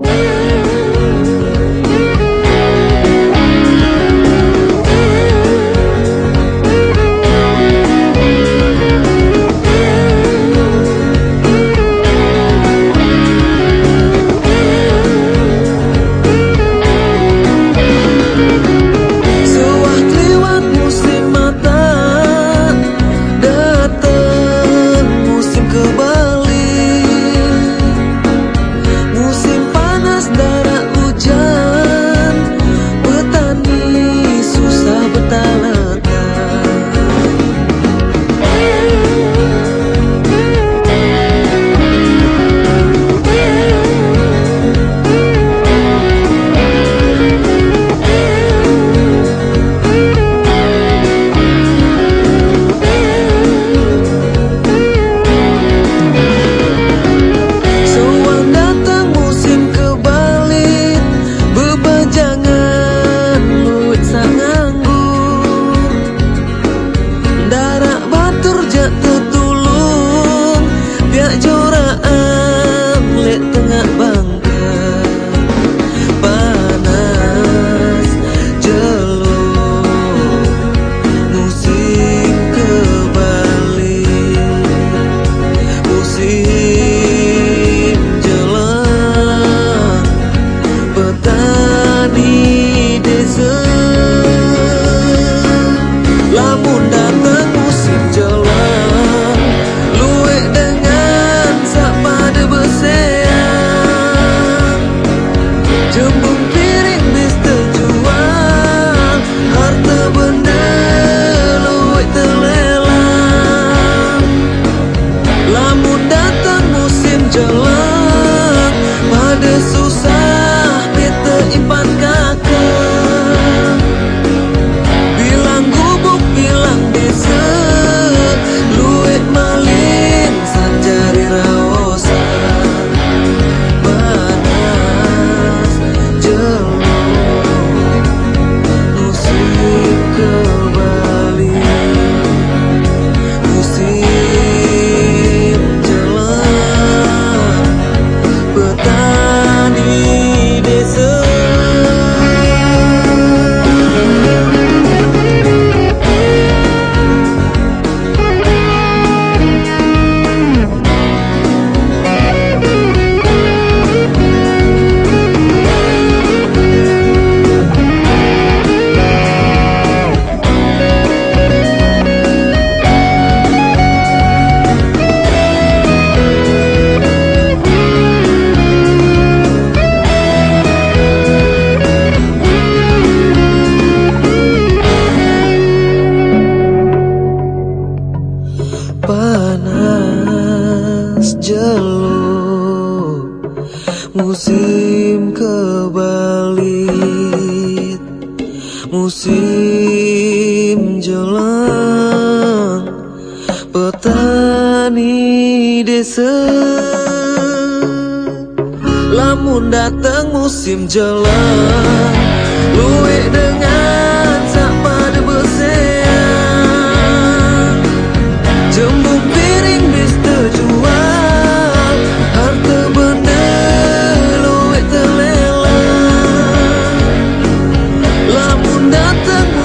Thank. You. Musim kebalit Musim jelang Petani desa. Lamun datang musim jelang Luwe 那灯。